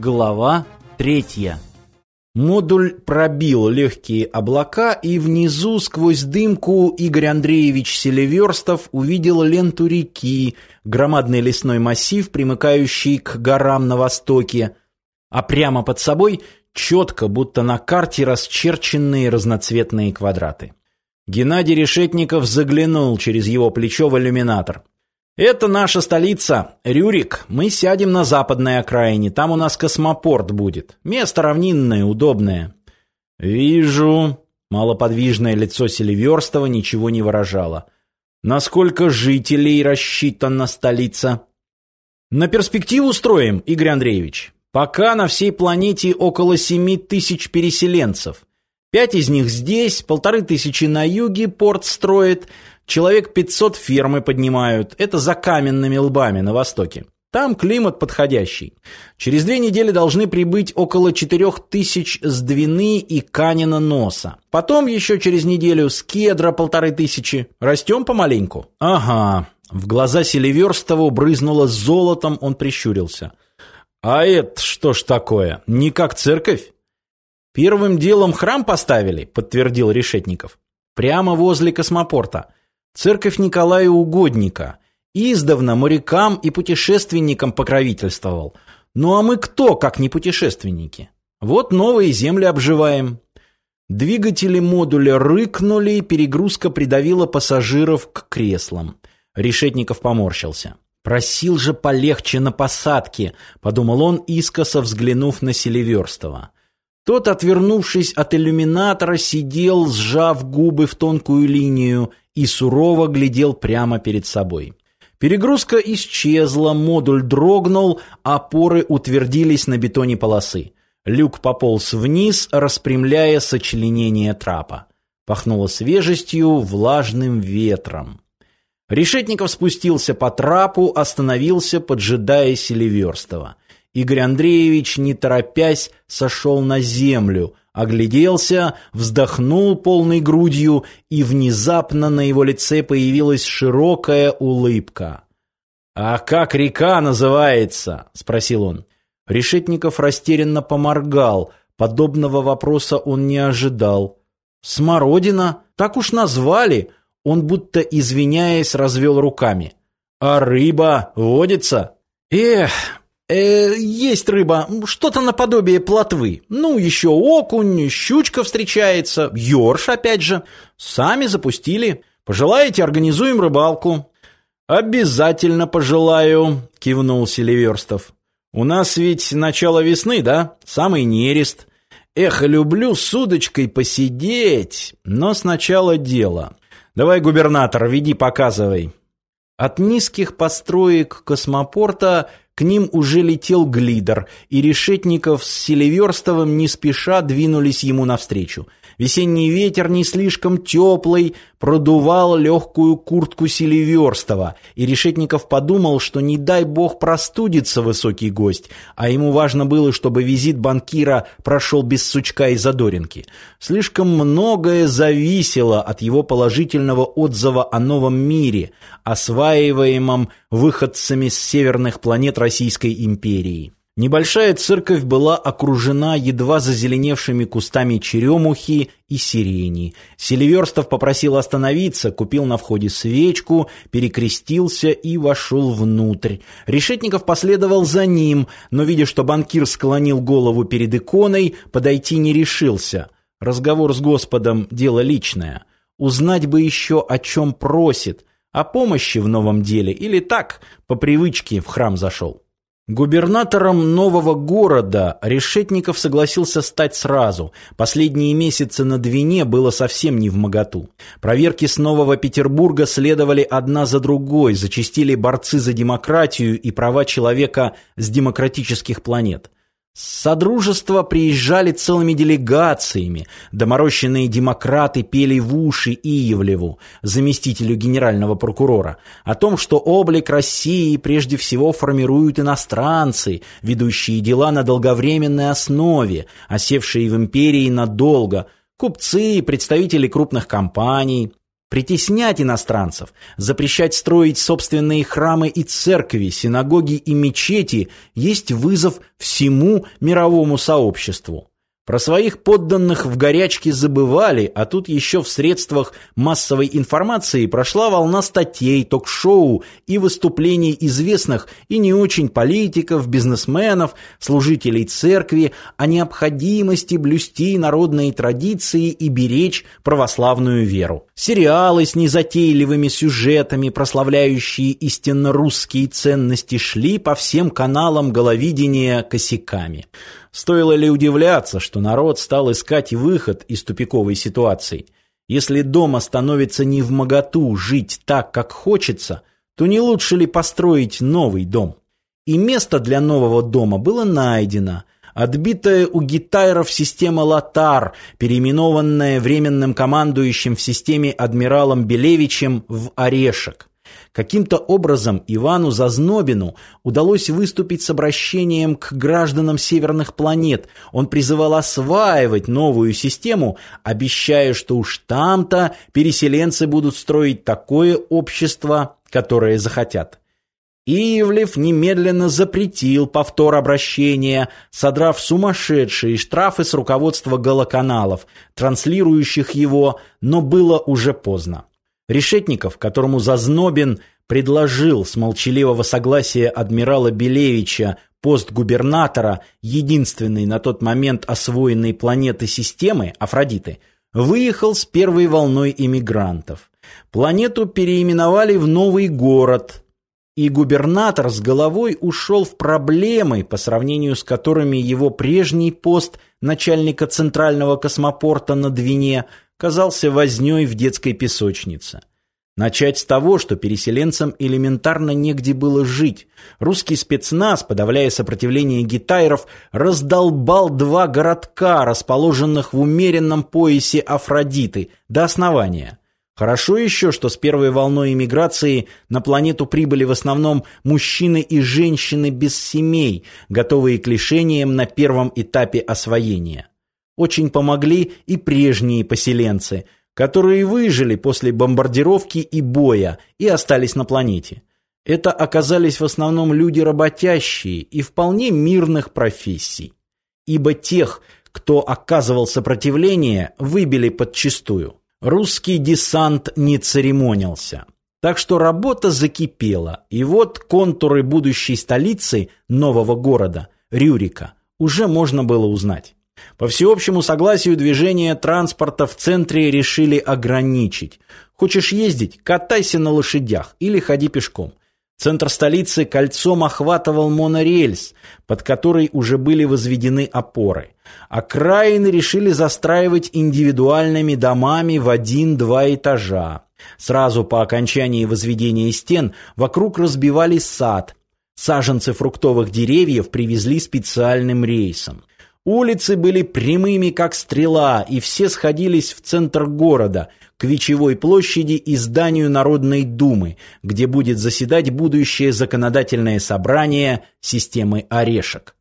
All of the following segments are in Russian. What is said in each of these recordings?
Глава третья. Модуль пробил легкие облака, и внизу, сквозь дымку, Игорь Андреевич Селиверстов увидел ленту реки, громадный лесной массив, примыкающий к горам на востоке, а прямо под собой четко, будто на карте, расчерченные разноцветные квадраты. Геннадий Решетников заглянул через его плечо в иллюминатор. «Это наша столица. Рюрик. Мы сядем на западной окраине. Там у нас космопорт будет. Место равнинное, удобное». «Вижу». Малоподвижное лицо Селиверстова ничего не выражало. «Насколько жителей рассчитана столица?» «На перспективу строим, Игорь Андреевич. Пока на всей планете около семи тысяч переселенцев. Пять из них здесь, полторы тысячи на юге порт строит, человек 500 фермы поднимают. Это за каменными лбами на востоке. Там климат подходящий. Через две недели должны прибыть около четырех тысяч с Двины и Канина носа. Потом еще через неделю с Кедра полторы тысячи. Растем помаленьку. Ага. В глаза Селиверстову брызнуло золотом, он прищурился. А это что ж такое? Не как церковь? Первым делом храм поставили, подтвердил Решетников. Прямо возле космопорта. Церковь Николая Угодника. Издавна морякам и путешественникам покровительствовал. Ну а мы кто, как не путешественники? Вот новые земли обживаем. Двигатели модуля рыкнули, перегрузка придавила пассажиров к креслам. Решетников поморщился. «Просил же полегче на посадке», — подумал он, искоса взглянув на Селиверстова. Тот, отвернувшись от иллюминатора, сидел, сжав губы в тонкую линию и сурово глядел прямо перед собой. Перегрузка исчезла, модуль дрогнул, опоры утвердились на бетоне полосы. Люк пополз вниз, распрямляя сочленение трапа. Пахнуло свежестью, влажным ветром. Решетников спустился по трапу, остановился, поджидая Селиверстова. Игорь Андреевич, не торопясь, сошел на землю, огляделся, вздохнул полной грудью, и внезапно на его лице появилась широкая улыбка. «А как река называется?» — спросил он. Решетников растерянно поморгал. Подобного вопроса он не ожидал. «Смородина? Так уж назвали!» Он, будто извиняясь, развел руками. «А рыба водится?» «Эх, Э, есть рыба, что-то наподобие плотвы. Ну, еще окунь, щучка встречается, ёрш опять же. Сами запустили. Пожелаете, организуем рыбалку. Обязательно пожелаю, кивнул Селиверстов. У нас ведь начало весны, да? Самый нерест. Эх, люблю с удочкой посидеть, но сначала дело. Давай, губернатор, веди, показывай. От низких построек космопорта к ним уже летел глидер, и Решетников с Селиверстовым не спеша двинулись ему навстречу. Весенний ветер не слишком теплый, продувал легкую куртку Селиверстова, и Решетников подумал, что не дай бог простудится высокий гость, а ему важно было, чтобы визит банкира прошел без сучка и задоринки. Слишком многое зависело от его положительного отзыва о новом мире, осваиваемом выходцами с северных планет Российской империи. Небольшая церковь была окружена едва зазеленевшими кустами черемухи и сирени. Селиверстов попросил остановиться, купил на входе свечку, перекрестился и вошел внутрь. Решетников последовал за ним, но, видя, что банкир склонил голову перед иконой, подойти не решился. Разговор с Господом – дело личное. Узнать бы еще, о чем просит, о помощи в новом деле или так, по привычке в храм зашел. Губернатором нового города Решетников согласился стать сразу. Последние месяцы на Двине было совсем не в моготу. Проверки с Нового Петербурга следовали одна за другой, зачастили борцы за демократию и права человека с демократических планет. Содружества приезжали целыми делегациями. Доморощенные демократы пели в уши Иевлеву, заместителю генерального прокурора, о том, что облик России прежде всего формируют иностранцы, ведущие дела на долговременной основе, осевшие в империи надолго, купцы, представители крупных компаний. Притеснять иностранцев, запрещать строить собственные храмы и церкви, синагоги и мечети есть вызов всему мировому сообществу. Про своих подданных в горячке забывали, а тут еще в средствах массовой информации прошла волна статей, ток-шоу и выступлений известных и не очень политиков, бизнесменов, служителей церкви о необходимости блюсти народные традиции и беречь православную веру. Сериалы с незатейливыми сюжетами, прославляющие истинно русские ценности, шли по всем каналам головидения косяками. Стоило ли удивляться, что народ стал искать выход из тупиковой ситуации? Если дома становится не в моготу жить так, как хочется, то не лучше ли построить новый дом? И место для нового дома было найдено. Отбитая у гитайров система «Лотар», переименованная временным командующим в системе адмиралом Белевичем в «Орешек». Каким-то образом Ивану Зазнобину удалось выступить с обращением к гражданам северных планет. Он призывал осваивать новую систему, обещая, что уж там-то переселенцы будут строить такое общество, которое захотят. Ивлев немедленно запретил повтор обращения, содрав сумасшедшие штрафы с руководства голоканалов, транслирующих его, но было уже поздно. Решетников, которому Зазнобин предложил с молчаливого согласия адмирала Белевича пост губернатора единственной на тот момент освоенной планеты системы, Афродиты, выехал с первой волной иммигрантов. Планету переименовали в новый город, и губернатор с головой ушел в проблемы, по сравнению с которыми его прежний пост начальника центрального космопорта на Двине – казался вознёй в детской песочнице. Начать с того, что переселенцам элементарно негде было жить. Русский спецназ, подавляя сопротивление гитайров, раздолбал два городка, расположенных в умеренном поясе Афродиты, до основания. Хорошо еще, что с первой волной эмиграции на планету прибыли в основном мужчины и женщины без семей, готовые к лишениям на первом этапе освоения. Очень помогли и прежние поселенцы, которые выжили после бомбардировки и боя и остались на планете. Это оказались в основном люди работящие и вполне мирных профессий. Ибо тех, кто оказывал сопротивление, выбили подчистую. Русский десант не церемонился. Так что работа закипела, и вот контуры будущей столицы нового города, Рюрика, уже можно было узнать. По всеобщему согласию движение транспорта в центре решили ограничить. Хочешь ездить – катайся на лошадях или ходи пешком. Центр столицы кольцом охватывал монорельс, под который уже были возведены опоры. Окраины решили застраивать индивидуальными домами в один-два этажа. Сразу по окончании возведения стен вокруг разбивали сад. Саженцы фруктовых деревьев привезли специальным рейсом. Улицы были прямыми, как стрела, и все сходились в центр города, к Вечевой площади и зданию Народной Думы, где будет заседать будущее законодательное собрание системы «Орешек».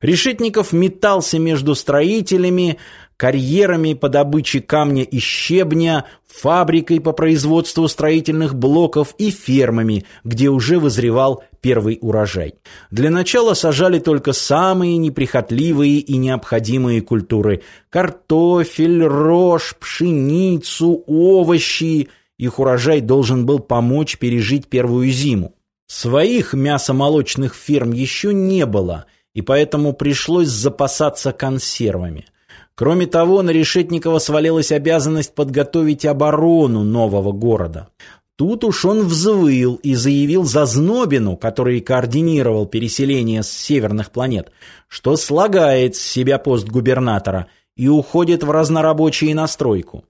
Решетников метался между строителями, карьерами по добыче камня и щебня, фабрикой по производству строительных блоков и фермами, где уже вызревал первый урожай. Для начала сажали только самые неприхотливые и необходимые культуры – картофель, рожь, пшеницу, овощи. Их урожай должен был помочь пережить первую зиму. Своих мясомолочных ферм еще не было, и поэтому пришлось запасаться консервами – Кроме того, на Решетникова свалилась обязанность подготовить оборону нового города. Тут уж он взвыл и заявил Зазнобину, который координировал переселение с северных планет, что слагает с себя пост губернатора и уходит в разнорабочие настройку.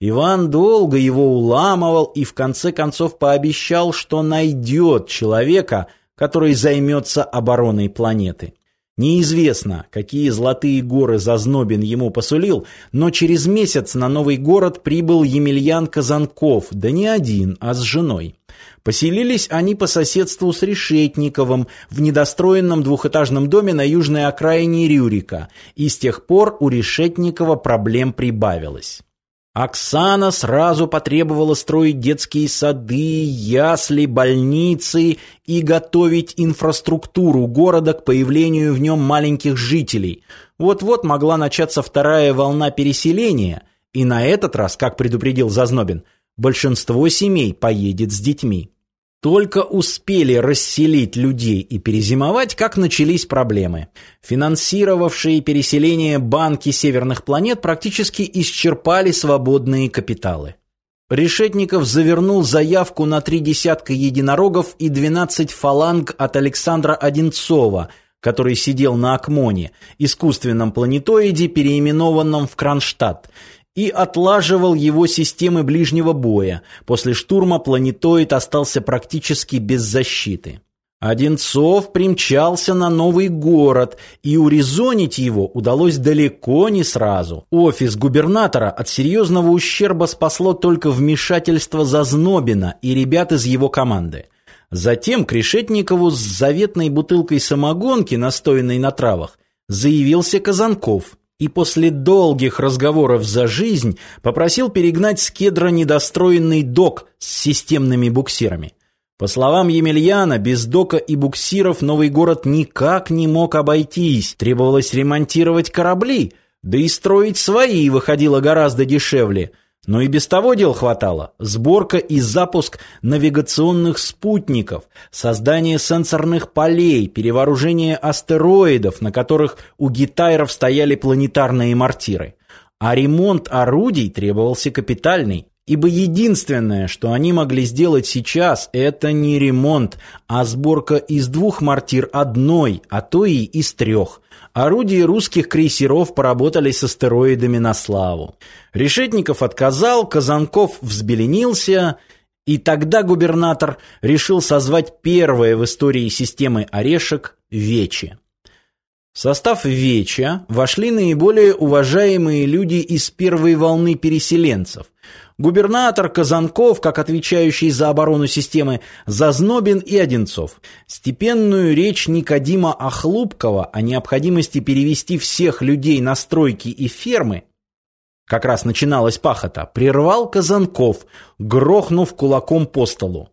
Иван долго его уламывал и в конце концов пообещал, что найдет человека, который займется обороной планеты. Неизвестно, какие золотые горы Зазнобин ему посулил, но через месяц на новый город прибыл Емельян Казанков, да не один, а с женой. Поселились они по соседству с Решетниковым в недостроенном двухэтажном доме на южной окраине Рюрика, и с тех пор у Решетникова проблем прибавилось. Оксана сразу потребовала строить детские сады, ясли, больницы и готовить инфраструктуру города к появлению в нем маленьких жителей. Вот-вот могла начаться вторая волна переселения, и на этот раз, как предупредил Зазнобин, большинство семей поедет с детьми. Только успели расселить людей и перезимовать, как начались проблемы. Финансировавшие переселение банки северных планет практически исчерпали свободные капиталы. Решетников завернул заявку на три десятка единорогов и 12 фаланг от Александра Одинцова, который сидел на Акмоне, искусственном планетоиде, переименованном в Кронштадт, и отлаживал его системы ближнего боя. После штурма планетоид остался практически без защиты. Одинцов примчался на новый город, и урезонить его удалось далеко не сразу. Офис губернатора от серьезного ущерба спасло только вмешательство Зазнобина и ребят из его команды. Затем к Решетникову с заветной бутылкой самогонки, настоянной на травах, заявился Казанков и после долгих разговоров за жизнь попросил перегнать с кедра недостроенный док с системными буксирами. По словам Емельяна, без дока и буксиров новый город никак не мог обойтись, требовалось ремонтировать корабли, да и строить свои выходило гораздо дешевле – но и без того дел хватало. Сборка и запуск навигационных спутников, создание сенсорных полей, перевооружение астероидов, на которых у гитайров стояли планетарные мортиры. А ремонт орудий требовался капитальный. Ибо единственное, что они могли сделать сейчас, это не ремонт, а сборка из двух мортир одной, а то и из трех. Орудия русских крейсеров поработали с астероидами на славу. Решетников отказал, Казанков взбеленился, и тогда губернатор решил созвать первое в истории системы орешек Вечи. В состав Веча вошли наиболее уважаемые люди из первой волны переселенцев – Губернатор Казанков, как отвечающий за оборону системы, Зазнобин и Одинцов. Степенную речь Никодима Охлупкова о необходимости перевести всех людей на стройки и фермы как раз начиналась пахота, прервал Казанков, грохнув кулаком по столу.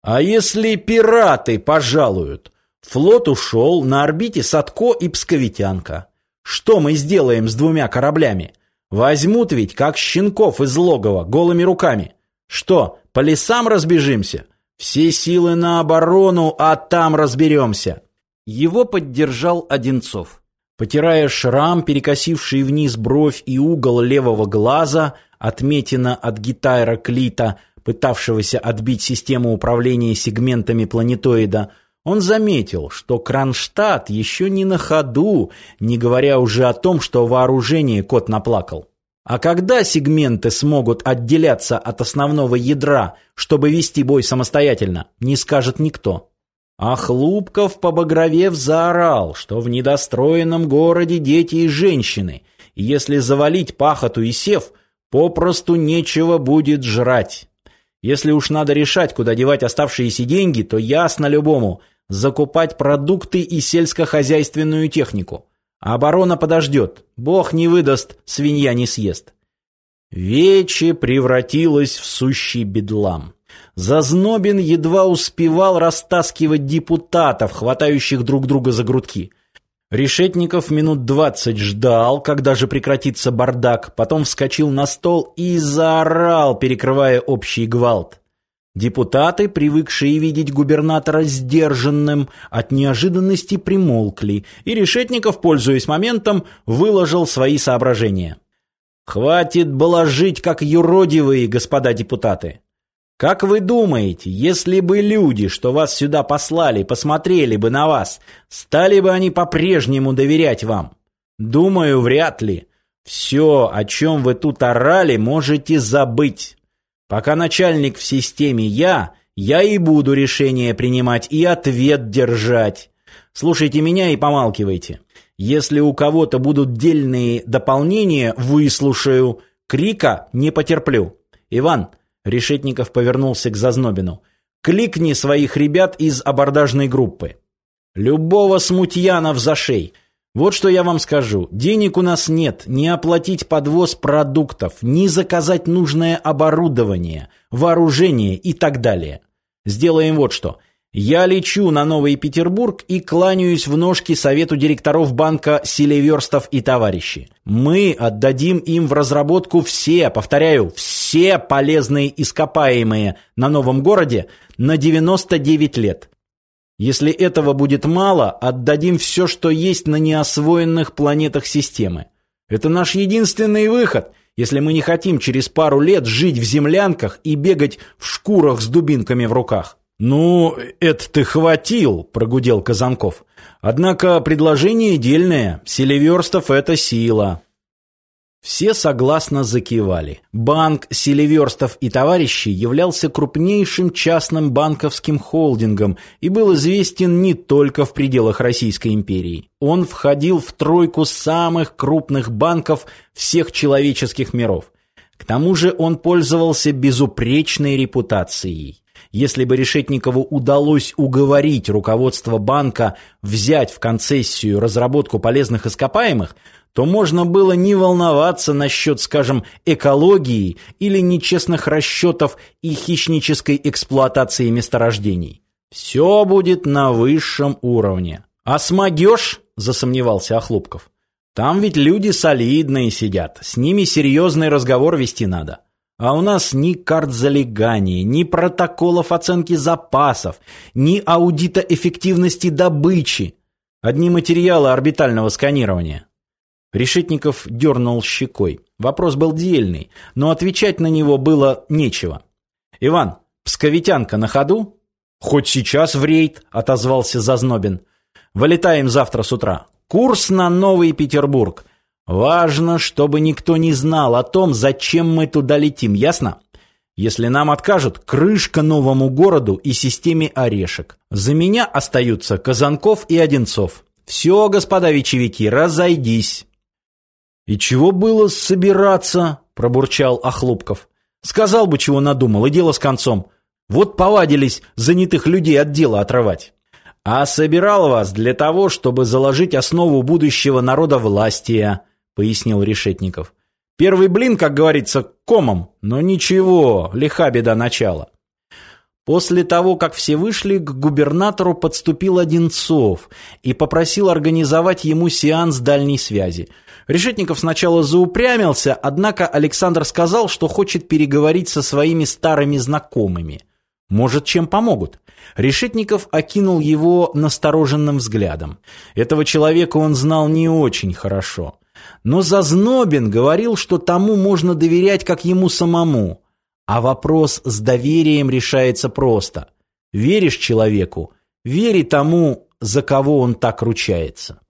«А если пираты пожалуют?» Флот ушел, на орбите Садко и Псковитянка. Что мы сделаем с двумя кораблями? Возьмут ведь, как щенков из логова, голыми руками. Что, по лесам разбежимся? Все силы на оборону, а там разберемся. Его поддержал Одинцов. Потирая шрам, перекосивший вниз бровь и угол левого глаза, отметина от гитайра Клита, пытавшегося отбить систему управления сегментами планетоида, он заметил, что Кронштадт еще не на ходу, не говоря уже о том, что вооружение кот наплакал. А когда сегменты смогут отделяться от основного ядра, чтобы вести бой самостоятельно, не скажет никто. А Хлупков, побагровев, заорал, что в недостроенном городе дети и женщины, если завалить пахоту и сев, попросту нечего будет жрать. Если уж надо решать, куда девать оставшиеся деньги, то ясно любому – закупать продукты и сельскохозяйственную технику. А оборона подождет. Бог не выдаст, свинья не съест. Вече превратилась в сущий бедлам. Зазнобин едва успевал растаскивать депутатов, хватающих друг друга за грудки. Решетников минут двадцать ждал, когда же прекратится бардак, потом вскочил на стол и заорал, перекрывая общий гвалт. Депутаты, привыкшие видеть губернатора сдержанным, от неожиданности примолкли, и Решетников, пользуясь моментом, выложил свои соображения. «Хватит было жить, как юродивые, господа депутаты. Как вы думаете, если бы люди, что вас сюда послали, посмотрели бы на вас, стали бы они по-прежнему доверять вам? Думаю, вряд ли. Все, о чем вы тут орали, можете забыть». Пока начальник в системе я, я и буду решение принимать и ответ держать. Слушайте меня и помалкивайте. Если у кого-то будут дельные дополнения, выслушаю. Крика не потерплю. Иван, Решетников повернулся к Зазнобину. Кликни своих ребят из абордажной группы. Любого смутьяна в зашей. Вот что я вам скажу. Денег у нас нет ни оплатить подвоз продуктов, ни заказать нужное оборудование, вооружение и так далее. Сделаем вот что. Я лечу на Новый Петербург и кланяюсь в ножки совету директоров банка Селиверстов и товарищи. Мы отдадим им в разработку все, повторяю, все полезные ископаемые на новом городе на 99 лет. Если этого будет мало, отдадим все, что есть на неосвоенных планетах системы. Это наш единственный выход, если мы не хотим через пару лет жить в землянках и бегать в шкурах с дубинками в руках. «Ну, это ты хватил», — прогудел Казанков. «Однако предложение дельное. Селиверстов — это сила». Все согласно закивали. Банк Селиверстов и товарищи являлся крупнейшим частным банковским холдингом и был известен не только в пределах Российской империи. Он входил в тройку самых крупных банков всех человеческих миров. К тому же он пользовался безупречной репутацией. Если бы Решетникову удалось уговорить руководство банка взять в концессию разработку полезных ископаемых, то можно было не волноваться насчет, скажем, экологии или нечестных расчетов и хищнической эксплуатации месторождений. Все будет на высшем уровне. А смогешь, засомневался Охлопков. Там ведь люди солидные сидят, с ними серьезный разговор вести надо. А у нас ни карт залегания, ни протоколов оценки запасов, ни аудита эффективности добычи. Одни материалы орбитального сканирования. Решетников дернул щекой. Вопрос был дельный, но отвечать на него было нечего. «Иван, псковитянка на ходу?» «Хоть сейчас в рейд», — отозвался Зазнобин. «Вылетаем завтра с утра. Курс на Новый Петербург. Важно, чтобы никто не знал о том, зачем мы туда летим, ясно? Если нам откажут, крышка новому городу и системе орешек. За меня остаются Казанков и Одинцов. Все, господа вечевики, разойдись. И чего было собираться, пробурчал Охлопков. Сказал бы, чего надумал, и дело с концом. Вот повадились занятых людей от дела отрывать. А собирал вас для того, чтобы заложить основу будущего народа властия, пояснил Решетников. Первый блин, как говорится, комом, но ничего, лиха беда начала. После того, как все вышли, к губернатору подступил Одинцов и попросил организовать ему сеанс дальней связи. Решетников сначала заупрямился, однако Александр сказал, что хочет переговорить со своими старыми знакомыми. Может, чем помогут? Решетников окинул его настороженным взглядом. Этого человека он знал не очень хорошо. Но Зазнобин говорил, что тому можно доверять, как ему самому. А вопрос с доверием решается просто. Веришь человеку, вери тому, за кого он так ручается.